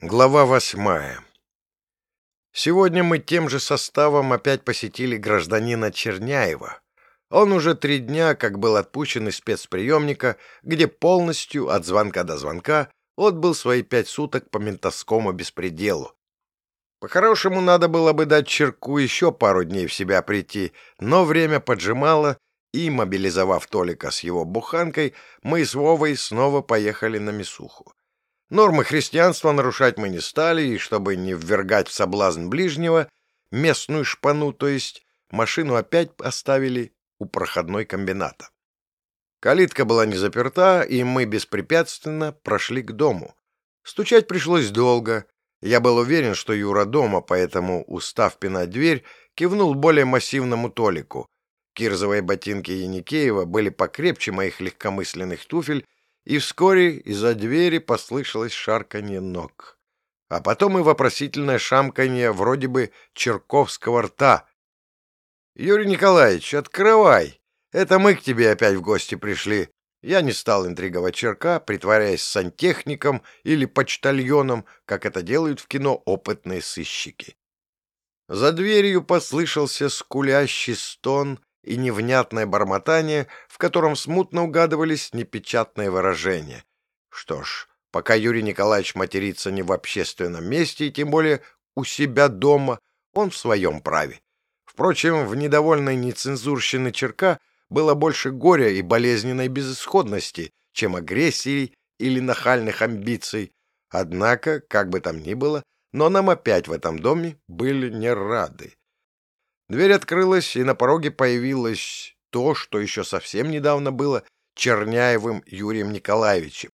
Глава восьмая Сегодня мы тем же составом опять посетили гражданина Черняева. Он уже три дня как был отпущен из спецприемника, где полностью, от звонка до звонка, отбыл свои пять суток по ментовскому беспределу. По-хорошему, надо было бы дать Черку еще пару дней в себя прийти, но время поджимало, и, мобилизовав Толика с его буханкой, мы с Вовой снова поехали на Мисуху. Нормы христианства нарушать мы не стали, и чтобы не ввергать в соблазн ближнего, местную шпану, то есть машину опять оставили у проходной комбината. Калитка была не заперта, и мы беспрепятственно прошли к дому. Стучать пришлось долго. Я был уверен, что Юра дома, поэтому, устав пинать дверь, кивнул более массивному Толику. Кирзовые ботинки Яникеева были покрепче моих легкомысленных туфель и вскоре из-за двери послышалось шарканье ног. А потом и вопросительное шамканье вроде бы черковского рта. «Юрий Николаевич, открывай! Это мы к тебе опять в гости пришли». Я не стал интриговать черка, притворяясь сантехником или почтальоном, как это делают в кино опытные сыщики. За дверью послышался скулящий стон, и невнятное бормотание, в котором смутно угадывались непечатные выражения. Что ж, пока Юрий Николаевич матерится не в общественном месте и тем более у себя дома, он в своем праве. Впрочем, в недовольной нецензурщины черка было больше горя и болезненной безысходности, чем агрессии или нахальных амбиций. Однако, как бы там ни было, но нам опять в этом доме были не рады. Дверь открылась, и на пороге появилось то, что еще совсем недавно было Черняевым Юрием Николаевичем.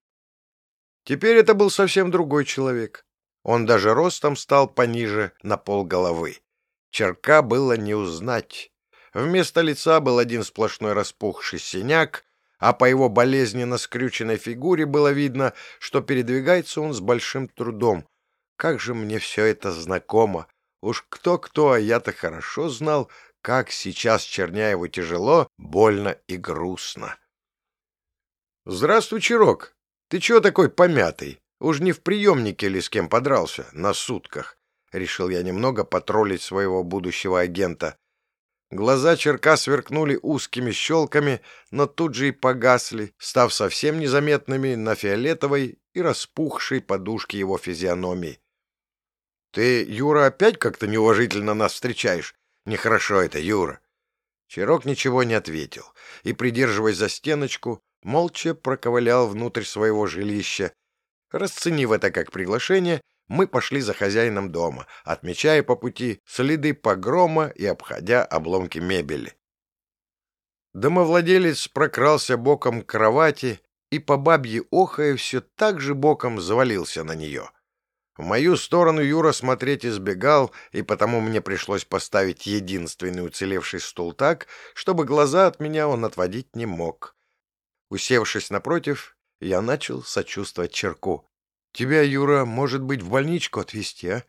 Теперь это был совсем другой человек. Он даже ростом стал пониже на пол головы. Черка было не узнать. Вместо лица был один сплошной распухший синяк, а по его болезненно скрюченной фигуре было видно, что передвигается он с большим трудом. Как же мне все это знакомо! Уж кто-кто, а я-то хорошо знал, как сейчас Черняеву тяжело, больно и грустно. «Здравствуй, Чирок. Ты чего такой помятый? Уж не в приемнике ли с кем подрался? На сутках?» Решил я немного потроллить своего будущего агента. Глаза черка сверкнули узкими щелками, но тут же и погасли, став совсем незаметными на фиолетовой и распухшей подушке его физиономии. Ты, Юра, опять как-то неуважительно нас встречаешь. Нехорошо это, Юра. Чирок ничего не ответил и, придерживаясь за стеночку, молча проковылял внутрь своего жилища. Расценив это как приглашение, мы пошли за хозяином дома, отмечая по пути следы погрома и обходя обломки мебели. Домовладелец прокрался боком к кровати и по бабье охая все так же боком завалился на нее — в мою сторону Юра смотреть избегал, и потому мне пришлось поставить единственный уцелевший стул так, чтобы глаза от меня он отводить не мог. Усевшись напротив, я начал сочувствовать Черку. «Тебя, Юра, может быть, в больничку отвезти, а?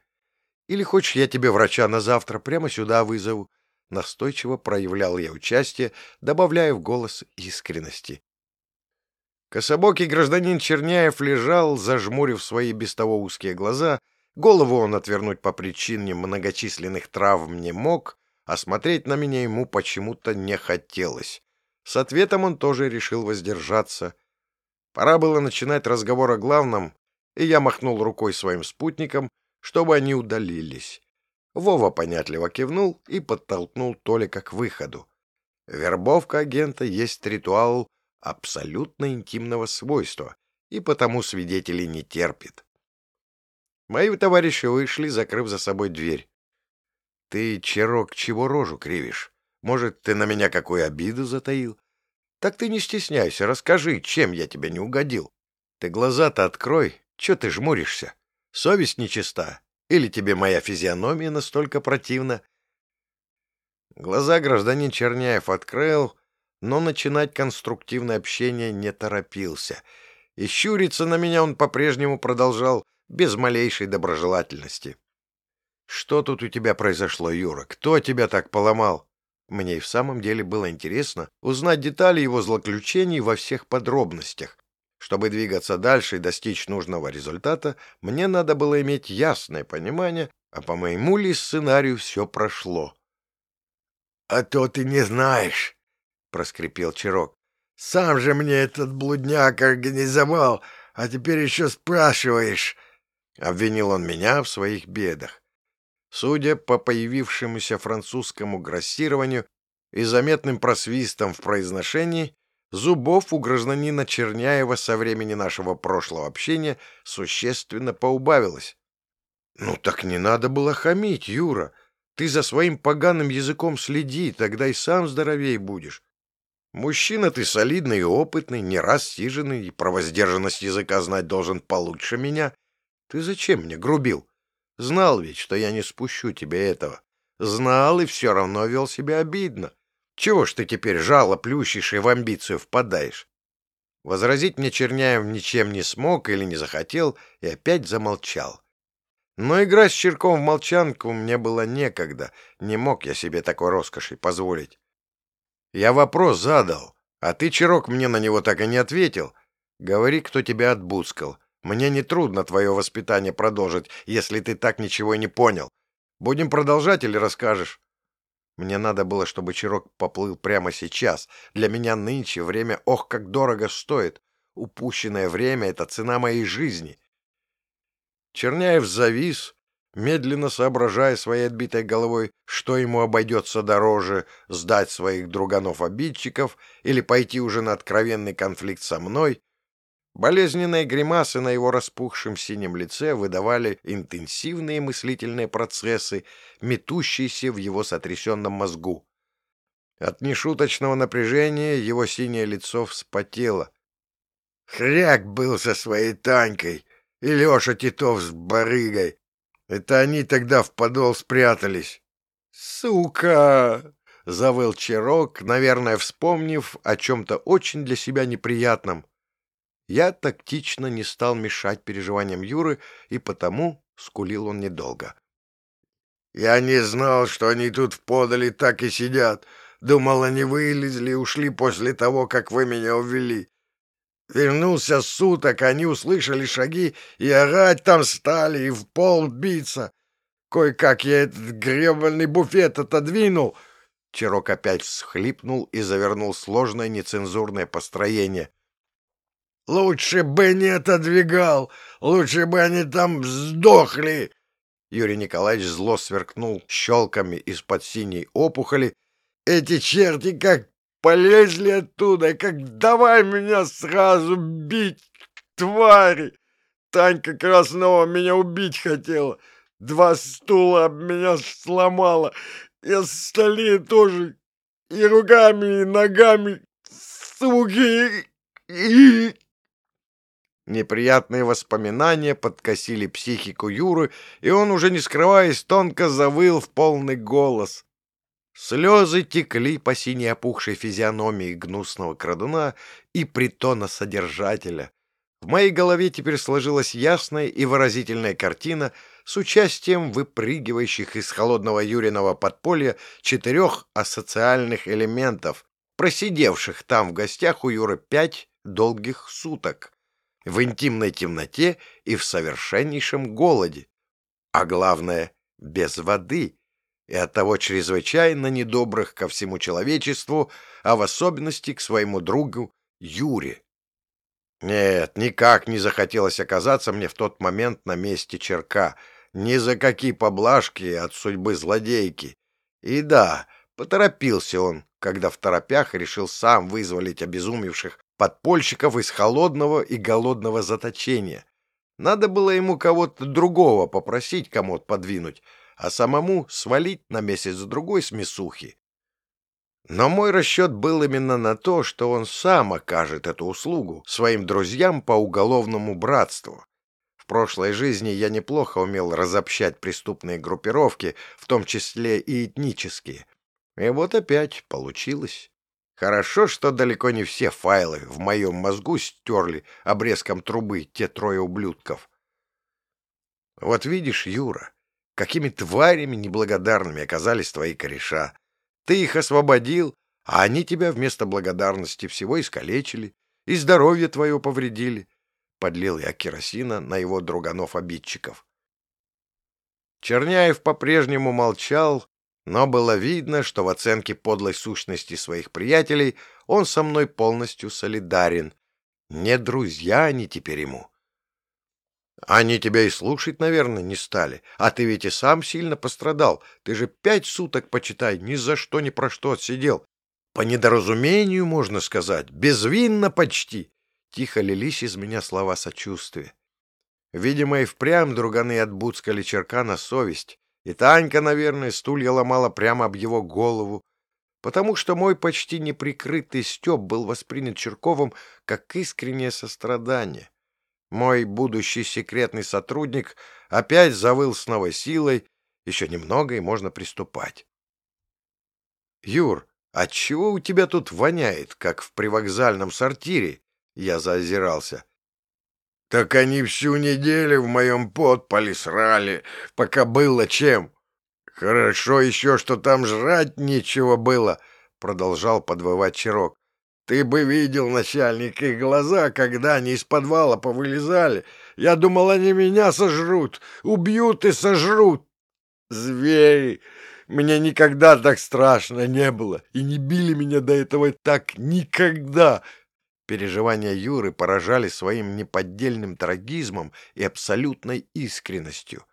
Или хочешь, я тебе врача на завтра прямо сюда вызову?» Настойчиво проявлял я участие, добавляя в голос искренности. Кособокий гражданин Черняев лежал, зажмурив свои без того узкие глаза. Голову он отвернуть по причине многочисленных травм не мог, а смотреть на меня ему почему-то не хотелось. С ответом он тоже решил воздержаться. Пора было начинать разговор о главном, и я махнул рукой своим спутникам, чтобы они удалились. Вова понятливо кивнул и подтолкнул Толика к выходу. Вербовка агента есть ритуал, абсолютно интимного свойства, и потому свидетелей не терпит. Мои товарищи вышли, закрыв за собой дверь. — Ты, Черок, чего рожу кривишь? Может, ты на меня какую обиду затаил? Так ты не стесняйся, расскажи, чем я тебе не угодил. Ты глаза-то открой, че ты жмуришься? Совесть нечиста? Или тебе моя физиономия настолько противна? Глаза гражданин Черняев открыл, но начинать конструктивное общение не торопился. И щуриться на меня он по-прежнему продолжал без малейшей доброжелательности. «Что тут у тебя произошло, Юра? Кто тебя так поломал?» Мне и в самом деле было интересно узнать детали его злоключений во всех подробностях. Чтобы двигаться дальше и достичь нужного результата, мне надо было иметь ясное понимание, а по моему ли сценарию все прошло. — А то ты не знаешь, — проскрипел Чирок. — Сам же мне этот блудняк организовал, а теперь еще спрашиваешь. Обвинил он меня в своих бедах. Судя по появившемуся французскому грассированию и заметным просвистам в произношении, зубов у гражданина Черняева со времени нашего прошлого общения существенно поубавилось. «Ну так не надо было хамить, Юра. Ты за своим поганым языком следи, тогда и сам здоровей будешь. Мужчина ты солидный и опытный, не раз сиженный, и про воздержанность языка знать должен получше меня. Ты зачем мне грубил? Знал ведь, что я не спущу тебе этого. Знал и все равно вел себя обидно. Чего ж ты теперь жало плющишь и в амбицию впадаешь? Возразить мне Черняев ничем не смог или не захотел и опять замолчал. Но играть с Черком в молчанку мне было некогда, не мог я себе такой роскоши позволить. Я вопрос задал, а ты, Чирок, мне на него так и не ответил. Говори, кто тебя отбускал. Мне не трудно твое воспитание продолжить, если ты так ничего и не понял. Будем продолжать или расскажешь? Мне надо было, чтобы Чирок поплыл прямо сейчас. Для меня нынче время, ох, как дорого стоит. Упущенное время — это цена моей жизни. Черняев завис, медленно соображая своей отбитой головой, что ему обойдется дороже — сдать своих друганов-обидчиков или пойти уже на откровенный конфликт со мной. Болезненные гримасы на его распухшем синем лице выдавали интенсивные мыслительные процессы, метущиеся в его сотрясенном мозгу. От нешуточного напряжения его синее лицо вспотело. Хряк был со своей Танькой, и Леша Титов с барыгой. Это они тогда в подол спрятались. «Сука!» — завыл Чирок, наверное, вспомнив о чем-то очень для себя неприятном. Я тактично не стал мешать переживаниям Юры, и потому скулил он недолго. «Я не знал, что они тут в подали так и сидят. Думал, они вылезли и ушли после того, как вы меня увели. Вернулся суток, они услышали шаги и орать там стали, и в пол биться. Кое-как я этот гребаный буфет отодвинул. Чирок опять всхлипнул и завернул сложное нецензурное построение. «Лучше бы не отодвигал! Лучше бы они там сдохли!» Юрий Николаевич зло сверкнул щелками из-под синей опухоли. «Эти черти как полезли оттуда, как давай меня сразу бить, твари! Танька Краснова меня убить хотела, два стула об меня сломала, и остальные тоже, и руками, и ногами, суки, и... Неприятные воспоминания подкосили психику Юры, и он, уже не скрываясь, тонко завыл в полный голос. Слезы текли по синей опухшей физиономии гнусного крадуна и притона содержателя. В моей голове теперь сложилась ясная и выразительная картина с участием выпрыгивающих из холодного Юриного подполья четырех асоциальных элементов, просидевших там в гостях у Юры пять долгих суток, в интимной темноте и в совершеннейшем голоде. А главное, без воды — и оттого чрезвычайно недобрых ко всему человечеству, а в особенности к своему другу Юре. Нет, никак не захотелось оказаться мне в тот момент на месте черка, ни за какие поблажки от судьбы злодейки. И да, поторопился он, когда в торопях решил сам вызволить обезумевших подпольщиков из холодного и голодного заточения. Надо было ему кого-то другого попросить кому-то подвинуть, а самому свалить на месяц-другой с мясухи. Но мой расчет был именно на то, что он сам окажет эту услугу своим друзьям по уголовному братству. В прошлой жизни я неплохо умел разобщать преступные группировки, в том числе и этнические. И вот опять получилось. Хорошо, что далеко не все файлы в моем мозгу стерли обрезком трубы те трое ублюдков. Вот видишь, Юра, какими тварями неблагодарными оказались твои кореша. Ты их освободил, а они тебя вместо благодарности всего искалечили. и здоровье твое повредили. Подлил я керосина на его друганов-обидчиков. Черняев по-прежнему молчал, но было видно, что в оценке подлой сущности своих приятелей он со мной полностью солидарен. Не друзья они теперь ему. Они тебя и слушать, наверное, не стали. А ты ведь и сам сильно пострадал. Ты же пять суток, почитай, ни за что, ни про что отсидел. По недоразумению, можно сказать, безвинно почти. Тихо лились из меня слова сочувствия. Видимо, и впрямь друганы отбудскали черка на совесть. И Танька, наверное, стулья ломала прямо об его голову, потому что мой почти неприкрытый стёб был воспринят Черковым как искреннее сострадание. Мой будущий секретный сотрудник опять завыл с новой силой, еще немного и можно приступать. «Юр, а чего у тебя тут воняет, как в привокзальном сортире?» Я заозирался. «Так они всю неделю в моем подполе срали, пока было чем. Хорошо еще, что там жрать нечего было», — продолжал подвывать Чирок. «Ты бы видел, начальник, их глаза, когда они из подвала повылезали. Я думал, они меня сожрут, убьют и сожрут. Звери! Мне никогда так страшно не было, и не били меня до этого так никогда!» Переживания Юры поражали своим неподдельным трагизмом и абсолютной искренностью.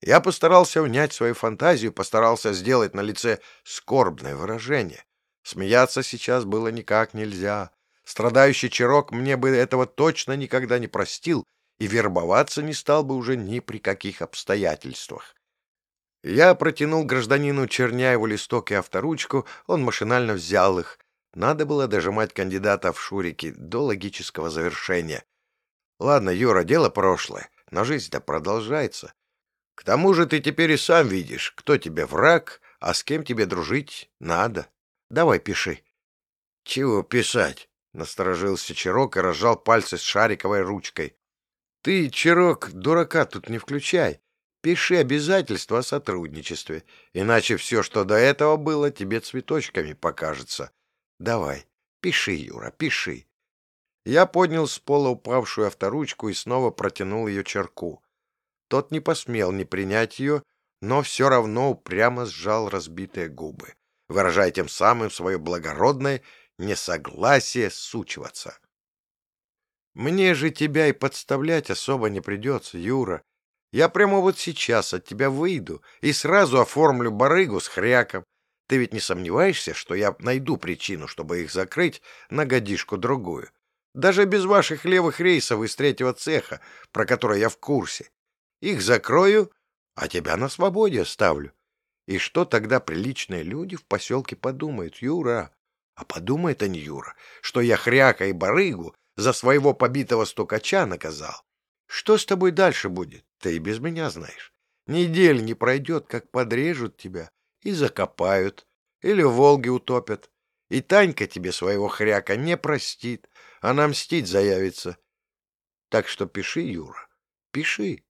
Я постарался унять свою фантазию, постарался сделать на лице скорбное выражение. Смеяться сейчас было никак нельзя. Страдающий Чирок мне бы этого точно никогда не простил и вербоваться не стал бы уже ни при каких обстоятельствах. Я протянул гражданину Черняеву листок и авторучку, он машинально взял их. Надо было дожимать кандидата в шурики до логического завершения. Ладно, Юра, дело прошлое, но жизнь-то продолжается. К тому же ты теперь и сам видишь, кто тебе враг, а с кем тебе дружить надо. Давай пиши. — Чего писать? — насторожился Чирок и разжал пальцы с шариковой ручкой. — Ты, Чирок, дурака тут не включай. Пиши обязательства о сотрудничестве, иначе все, что до этого было, тебе цветочками покажется. Давай, пиши, Юра, пиши. Я поднял с пола упавшую авторучку и снова протянул ее черку. Тот не посмел не принять ее, но все равно упрямо сжал разбитые губы, выражая тем самым свое благородное несогласие сучиваться. «Мне же тебя и подставлять особо не придется, Юра. Я прямо вот сейчас от тебя выйду и сразу оформлю барыгу с хряком, ты ведь не сомневаешься, что я найду причину, чтобы их закрыть на годишку-другую? Даже без ваших левых рейсов из третьего цеха, про который я в курсе. Их закрою, а тебя на свободе оставлю. И что тогда приличные люди в поселке подумают, Юра? А подумает они, Юра, что я хряка и барыгу за своего побитого стукача наказал. Что с тобой дальше будет, ты и без меня знаешь. Недель не пройдет, как подрежут тебя и закопают, или в Волге утопят. И Танька тебе своего хряка не простит, она мстить заявится. Так что пиши, Юра, пиши.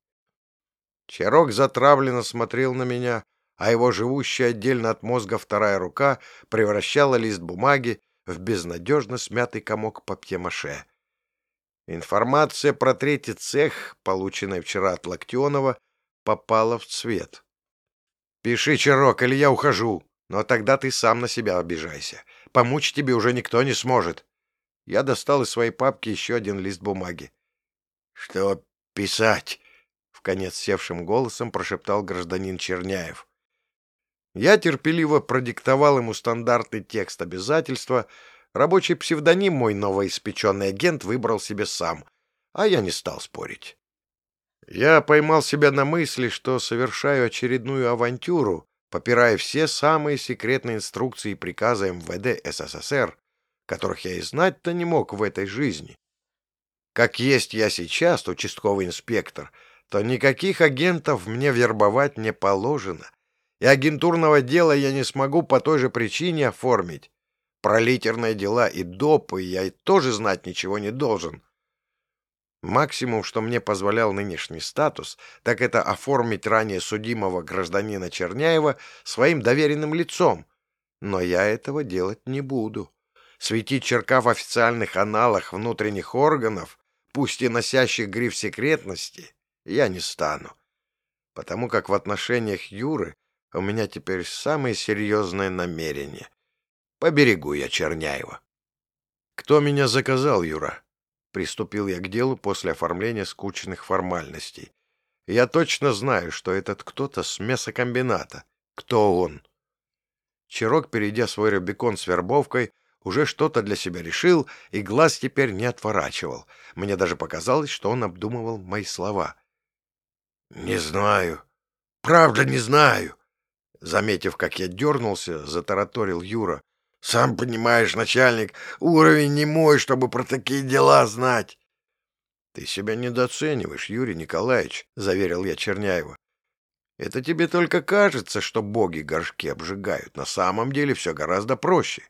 Чарок затравленно смотрел на меня, а его живущая отдельно от мозга вторая рука превращала лист бумаги в безнадежно смятый комок папье-маше. Информация про третий цех, полученная вчера от Локтионова, попала в цвет. «Пиши, Чарок, или я ухожу. Но тогда ты сам на себя обижайся. Помочь тебе уже никто не сможет». Я достал из своей папки еще один лист бумаги. «Что писать?» — вконец севшим голосом прошептал гражданин Черняев. Я терпеливо продиктовал ему стандартный текст обязательства. Рабочий псевдоним мой новоиспеченный агент выбрал себе сам, а я не стал спорить. Я поймал себя на мысли, что совершаю очередную авантюру, попирая все самые секретные инструкции и приказы МВД СССР, которых я и знать-то не мог в этой жизни. Как есть я сейчас, участковый инспектор, то никаких агентов мне вербовать не положено, и агентурного дела я не смогу по той же причине оформить. Про литерные дела и допы я тоже знать ничего не должен. Максимум, что мне позволял нынешний статус, так это оформить ранее судимого гражданина Черняева своим доверенным лицом. Но я этого делать не буду. светить черка в официальных аналах внутренних органов, пусть и носящих гриф секретности, я не стану. Потому как в отношениях Юры у меня теперь самые серьезные намерения. Поберегу я Черняева. Кто меня заказал, Юра? Приступил я к делу после оформления скучных формальностей. Я точно знаю, что этот кто-то с мясокомбината. Кто он? Чирок, перейдя свой Рубикон с вербовкой, уже что-то для себя решил и глаз теперь не отворачивал. Мне даже показалось, что он обдумывал мои слова. «Не знаю. Правда, не знаю». Заметив, как я дернулся, затараторил Юра. «Сам понимаешь, начальник, уровень не мой, чтобы про такие дела знать». «Ты себя недооцениваешь, Юрий Николаевич», — заверил я Черняева. Это тебе только кажется, что боги горшки обжигают. На самом деле все гораздо проще.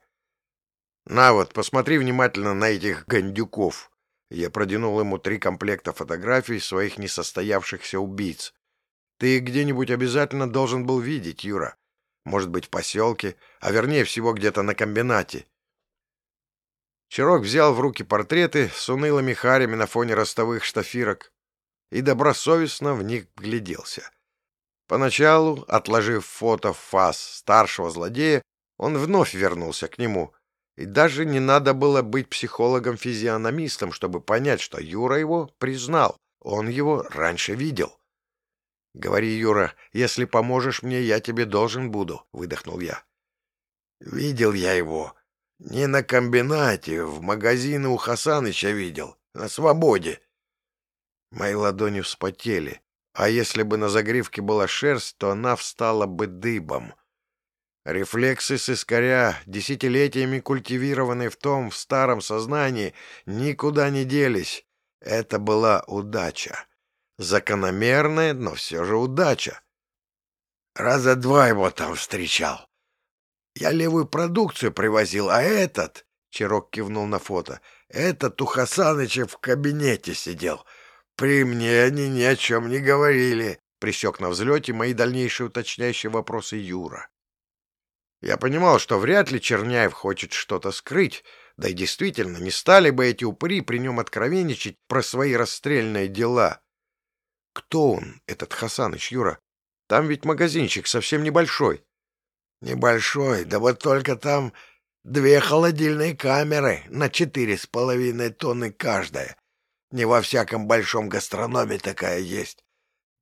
На вот, посмотри внимательно на этих гандюков. Я продвинул ему три комплекта фотографий своих несостоявшихся убийц. Ты где-нибудь обязательно должен был видеть, Юра. Может быть, в поселке, а вернее всего где-то на комбинате. Чирок взял в руки портреты с унылыми харями на фоне ростовых штафирок и добросовестно в них гляделся. Поначалу, отложив фото в фас старшего злодея, он вновь вернулся к нему. И даже не надо было быть психологом-физиономистом, чтобы понять, что Юра его признал. Он его раньше видел. — Говори, Юра, если поможешь мне, я тебе должен буду, — выдохнул я. — Видел я его. Не на комбинате, в магазине у Хасаныча видел. На свободе. Мои ладони вспотели. А если бы на загривке была шерсть, то она встала бы дыбом. Рефлексы с искоря, десятилетиями культивированные в том в старом сознании, никуда не делись. Это была удача. Закономерная, но все же удача. Раза два его там встречал. Я левую продукцию привозил, а этот, — Чирок кивнул на фото, — этот у Хасаныча в кабинете сидел — «При мне они ни о чем не говорили», — присек на взлете мои дальнейшие уточняющие вопросы Юра. Я понимал, что вряд ли Черняев хочет что-то скрыть, да и действительно, не стали бы эти упыри при нем откровенничать про свои расстрельные дела. Кто он, этот Хасаныч, Юра? Там ведь магазинчик совсем небольшой. Небольшой, да вот только там две холодильные камеры на четыре с половиной тонны каждая. Не во всяком большом гастрономе такая есть.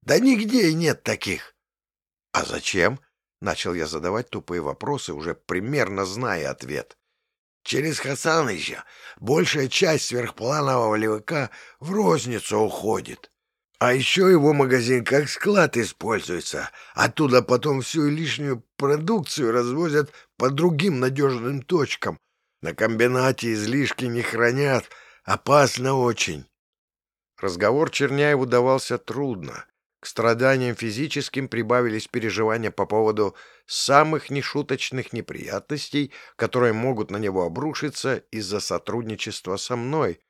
Да нигде и нет таких. — А зачем? — начал я задавать тупые вопросы, уже примерно зная ответ. — Через Хасаныча большая часть сверхпланового левака в розницу уходит. А еще его магазин как склад используется. Оттуда потом всю лишнюю продукцию развозят по другим надежным точкам. На комбинате излишки не хранят. Опасно очень. Разговор Черняеву давался трудно. К страданиям физическим прибавились переживания по поводу самых нешуточных неприятностей, которые могут на него обрушиться из-за сотрудничества со мной.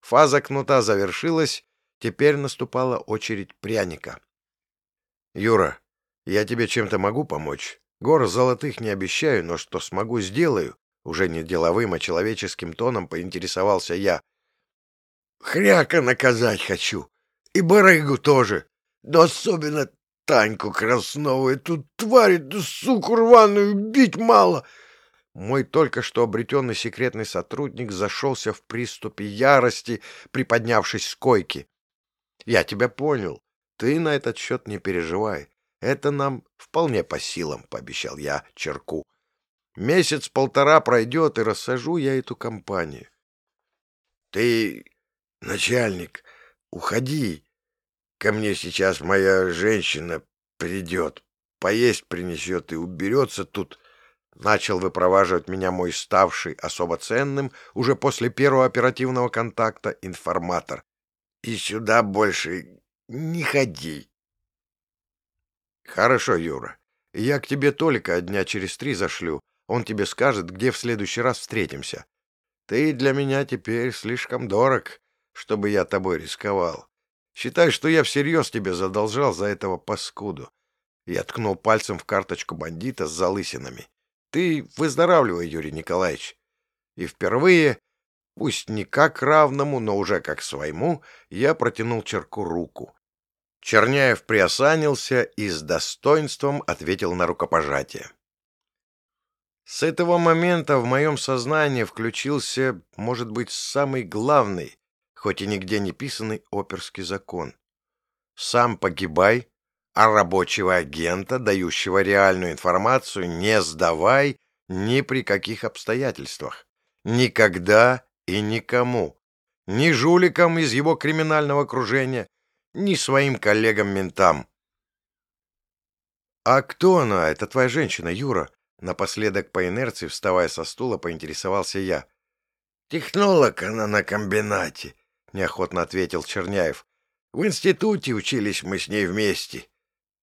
Фаза кнута завершилась, теперь наступала очередь пряника. «Юра, я тебе чем-то могу помочь? Гор золотых не обещаю, но что смогу, сделаю». Уже не деловым, а человеческим тоном поинтересовался я. Хряка наказать хочу. И барыгу тоже. Но особенно Таньку Красновую. Тут тварь, эту суку рваную, бить мало. Мой только что обретенный секретный сотрудник зашелся в приступе ярости, приподнявшись с койки. Я тебя понял. Ты на этот счет не переживай. Это нам вполне по силам, — пообещал я Черку. Месяц-полтора пройдет, и рассажу я эту компанию. — Ты «Начальник, уходи. Ко мне сейчас моя женщина придет, поесть принесет и уберется тут». Начал выпроваживать меня мой ставший особо ценным уже после первого оперативного контакта информатор. «И сюда больше не ходи». «Хорошо, Юра. Я к тебе только дня через три зашлю. Он тебе скажет, где в следующий раз встретимся. Ты для меня теперь слишком дорог чтобы я тобой рисковал. Считай, что я всерьез тебе задолжал за этого паскуду. Я ткнул пальцем в карточку бандита с залысинами. Ты выздоравливай, Юрий Николаевич. И впервые, пусть не как равному, но уже как своему, я протянул Черку руку. Черняев приосанился и с достоинством ответил на рукопожатие. С этого момента в моем сознании включился, может быть, самый главный, хоть и нигде не писанный оперский закон. Сам погибай, а рабочего агента, дающего реальную информацию, не сдавай ни при каких обстоятельствах. Никогда и никому. Ни жуликам из его криминального окружения, ни своим коллегам-ментам. «А кто она, эта твоя женщина, Юра?» Напоследок по инерции, вставая со стула, поинтересовался я. «Технолог она на комбинате», — неохотно ответил Черняев. «В институте учились мы с ней вместе».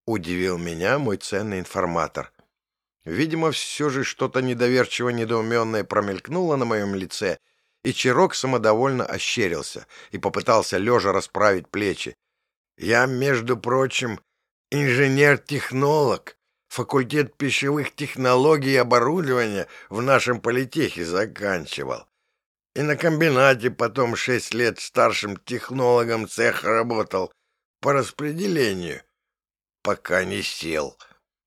Удивил меня мой ценный информатор. Видимо, все же что-то недоверчиво недоуменное промелькнуло на моем лице, и Чирок самодовольно ощерился и попытался лежа расправить плечи. «Я, между прочим, инженер-технолог факультет пищевых технологий и оборудования в нашем политехе заканчивал. И на комбинате потом шесть лет старшим технологом цеха работал по распределению, пока не сел.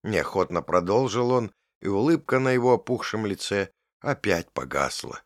Неохотно продолжил он, и улыбка на его опухшем лице опять погасла.